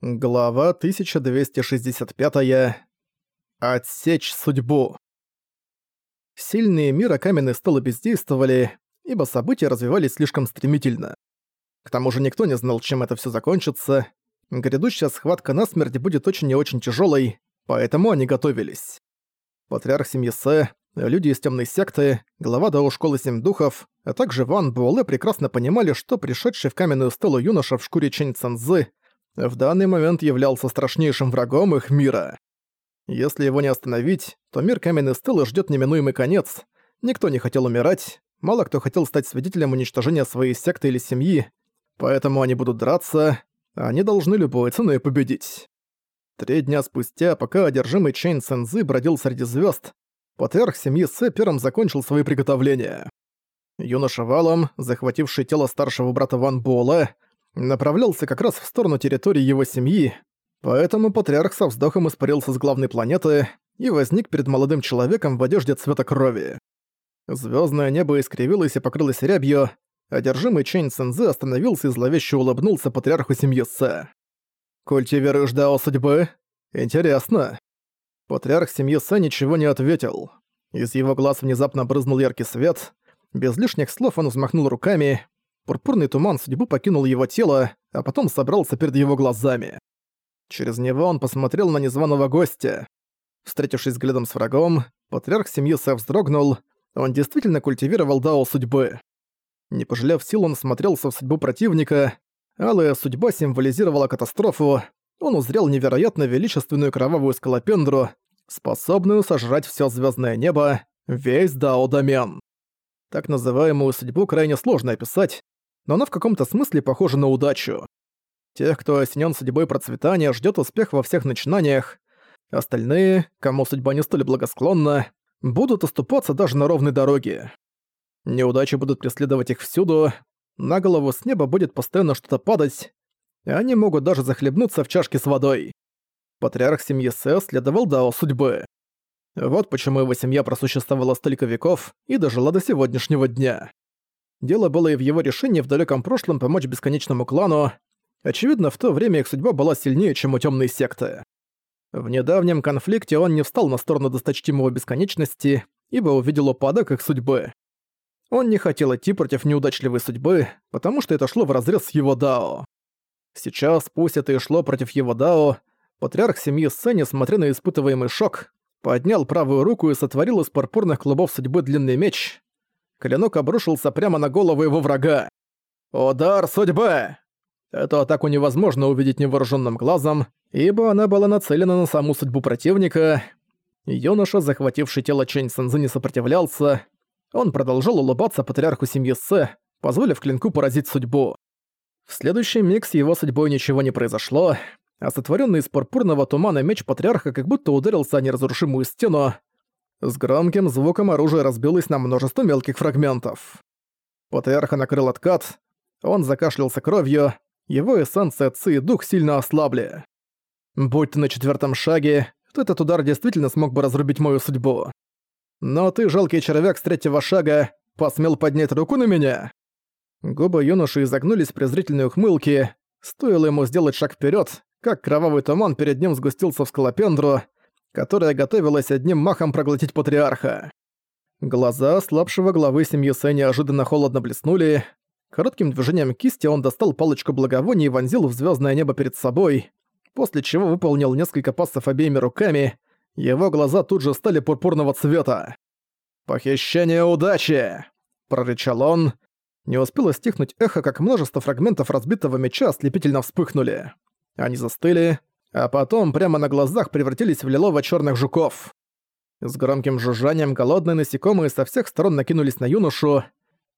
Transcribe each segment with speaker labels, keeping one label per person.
Speaker 1: Глава 1265. -я. Отсечь судьбу. Сильные мира каменной столы бездействовали, ибо события развивались слишком стремительно. К тому же никто не знал, чем это все закончится. Грядущая схватка насмерть будет очень и очень тяжелой, поэтому они готовились. Патриарх семьи Сэ, люди из темной секты, глава Дао Школы Семь Духов, а также Ван Буэлэ прекрасно понимали, что пришедший в каменную столу юноша в шкуре Чэнь Цэнзы в данный момент являлся страшнейшим врагом их мира. Если его не остановить, то мир каменной стелы ждет неминуемый конец. Никто не хотел умирать, мало кто хотел стать свидетелем уничтожения своей секты или семьи, поэтому они будут драться, а они должны любой ценой победить. Три дня спустя, пока одержимый Чейн Сензы бродил среди звезд, патриарх семьи Сэ первым закончил свои приготовления. Юноша Валом, захвативший тело старшего брата Ван Буэлэ, направлялся как раз в сторону территории его семьи, поэтому патриарх со вздохом испарился с главной планеты и возник перед молодым человеком в одежде цвета крови. Звездное небо искривилось и покрылось рябью, одержимый Чэнь Цэнзы остановился и зловеще улыбнулся патриарху семьи Сэ. «Культивируешь Дао судьбы? Интересно». Патриарх семьи Сэ ничего не ответил. Из его глаз внезапно брызнул яркий свет. Без лишних слов он взмахнул руками, Пурпурный туман судьбы покинул его тело, а потом собрался перед его глазами. Через него он посмотрел на незваного гостя. Встретившись взглядом с врагом, патриарх семьи Сэ вздрогнул, он действительно культивировал дао судьбы. Не пожалев сил, он смотрелся в судьбу противника, алая судьба символизировала катастрофу, он узрел невероятно величественную кровавую скалопендру, способную сожрать все звездное небо, весь дао-домен. Так называемую судьбу крайне сложно описать, но она в каком-то смысле похожа на удачу. Тех, кто осенен судьбой процветания, ждет успех во всех начинаниях. Остальные, кому судьба не столь благосклонна, будут оступаться даже на ровной дороге. Неудачи будут преследовать их всюду, на голову с неба будет постоянно что-то падать, и они могут даже захлебнуться в чашке с водой. Патриарх семьи Сэ следовал Дао судьбы. Вот почему его семья просуществовала столько веков и дожила до сегодняшнего дня. Дело было и в его решении в далеком прошлом помочь бесконечному клану. Очевидно, в то время их судьба была сильнее, чем у темной секты. В недавнем конфликте он не встал на сторону досточтимого бесконечности, ибо увидел упадок их судьбы. Он не хотел идти против неудачливой судьбы, потому что это шло вразрез с его дао. Сейчас, пусть это и шло против его дао, патриарх семьи Сэ, несмотря на испытываемый шок, поднял правую руку и сотворил из пурпурных клубов судьбы длинный меч, клинок обрушился прямо на голову его врага. «Удар судьбы!» Эту атаку невозможно увидеть невооруженным глазом, ибо она была нацелена на саму судьбу противника. Юноша, захвативший тело Чэнь Сэнзы, не сопротивлялся. Он продолжал улыбаться патриарху семьи Сэ, позволив клинку поразить судьбу. В следующий миг с его судьбой ничего не произошло, а сотворенный из пурпурного тумана меч патриарха как будто ударился о неразрушимую стену, с громким звуком оружие разбилось на множество мелких фрагментов. Патриарха накрыл откат, он закашлялся кровью, его эссенция ци и дух сильно ослабли. Будь ты на четвертом шаге, то этот удар действительно смог бы разрубить мою судьбу. Но ты, жалкий червяк с третьего шага, посмел поднять руку на меня? Губы юноши изогнулись презрительной ухмылке. Стоило ему сделать шаг вперед, как кровавый туман перед ним сгустился в скалопендру, которая готовилась одним махом проглотить патриарха. Глаза слабшего главы семьи Сэ неожиданно холодно блеснули. Коротким движением кисти он достал палочку благовоний и вонзил в звездное небо перед собой, после чего выполнил несколько пассов обеими руками, его глаза тут же стали пурпурного цвета. «Похищение удачи!» – прорычал он. Не успело стихнуть эхо, как множество фрагментов разбитого меча ослепительно вспыхнули. Они застыли, а потом прямо на глазах превратились в лилово-чёрных жуков. С громким жужжанием голодные насекомые со всех сторон накинулись на юношу.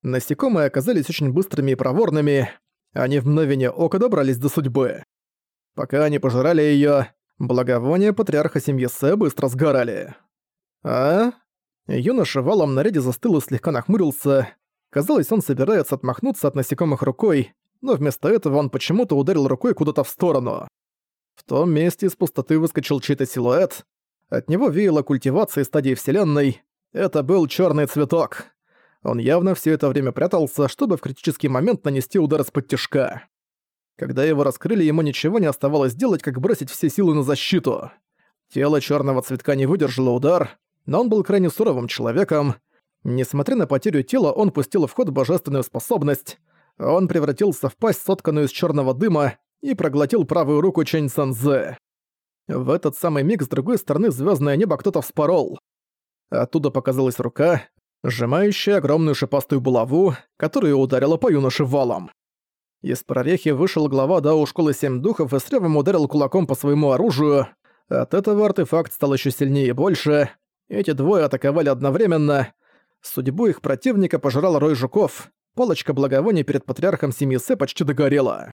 Speaker 1: Насекомые оказались очень быстрыми и проворными. Они в мгновение ока добрались до судьбы. Пока они пожирали её, благовония патриарха семьи Сэ быстро сгорали. А? Юноша валом наряде застыл и слегка нахмурился. Казалось, он собирается отмахнуться от насекомых рукой, но вместо этого он почему-то ударил рукой куда-то в сторону. В том месте из пустоты выскочил чей-то силуэт. От него веяло культивацией стадии Вселенной. Это был черный цветок. Он явно все это время прятался, чтобы в критический момент нанести удар из-под тяжка. Когда его раскрыли, ему ничего не оставалось делать, как бросить все силы на защиту. Тело черного цветка не выдержало удар, но он был крайне суровым человеком. Несмотря на потерю тела, он пустил в ход божественную способность. Он превратился в пасть, сотканную из черного дыма, и проглотил правую руку Чэнь Санзе. В этот самый миг с другой стороны звездное небо кто-то вспорол. Оттуда показалась рука, сжимающая огромную шипастую булаву, которая ударила по юноше валом. Из прорехи вышел глава Дао Школы Семь Духов и с ревом ударил кулаком по своему оружию. От этого артефакт стал еще сильнее и больше. Эти двое атаковали одновременно. Судьбу их противника пожирал рой жуков. Палочка благовоний перед патриархом семьи Сэ почти догорела.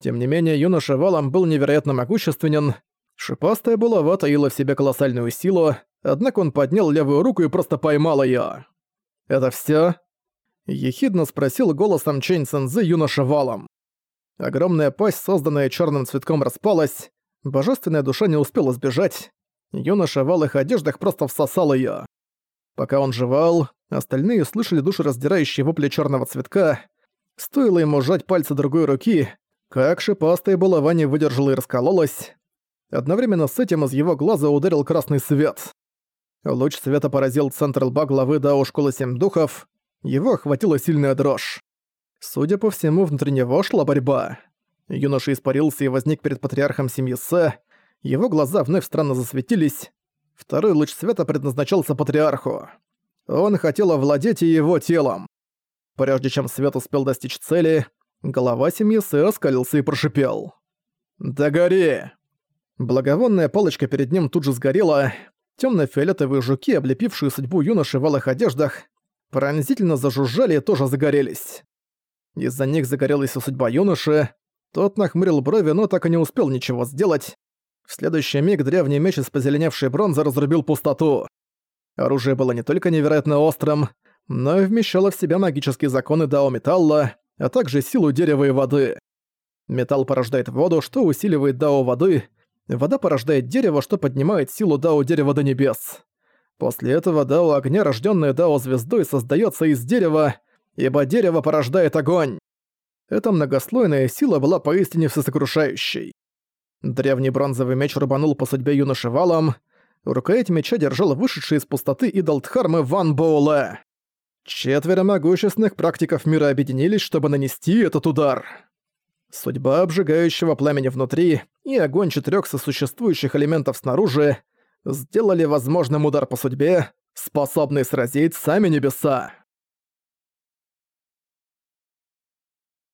Speaker 1: Тем не менее, юноша Валом был невероятно могущественен. Шипастая булава таила в себе колоссальную силу, однако он поднял левую руку и просто поймал её. «Это всё?» Ехидно спросил голосом Чэнь Цэнзы юноша Валом. Огромная пасть, созданная черным цветком, распалась. Божественная душа не успела сбежать. Юноша в алых одеждах просто всосал её. Пока он жевал, остальные слышали душераздирающие вопли черного цветка. Стоило ему сжать пальцы другой руки, как шипастая булава не выдержала и раскололась. Одновременно с этим из его глаза ударил красный свет. Луч света поразил центр лба главы Дао Школы Семь Духов. Его охватила сильная дрожь. Судя по всему, внутри него шла борьба. Юноша испарился и возник перед патриархом семьи Сэ. Его глаза вновь странно засветились. Второй луч света предназначался патриарху. Он хотел овладеть и его телом. Прежде чем свет успел достичь цели, голова семьи Сэ оскалился и прошипел. «Да гори!» Благовонная палочка перед ним тут же сгорела. Тёмно-фиолетовые жуки, облепившие судьбу юноши в алых одеждах, пронзительно зажужжали и тоже загорелись. Из-за них загорелась и судьба юноши. Тот нахмурил брови, но так и не успел ничего сделать. В следующий миг древний меч из позеленевшей бронзы разрубил пустоту. Оружие было не только невероятно острым, но и вмещало в себя магические законы Дао Металла, а также силу дерева и воды. Металл порождает воду, что усиливает Дао воды — Вода порождает дерево, что поднимает силу Дао дерева до небес. После этого Дао огня, рождённое Дао звездой, создается из дерева, ибо дерево порождает огонь. Эта многослойная сила была поистине всесокрушающей. Древний бронзовый меч рубанул по судьбе юноши валом. Рукоять меча держал вышедший из пустоты идол Дхармы Ван Боуле. Четверо могущественных практиков мира объединились, чтобы нанести этот удар. Судьба обжигающего пламени внутри и огонь четырёх сосуществующих элементов снаружи сделали возможным удар по судьбе, способный сразить сами небеса.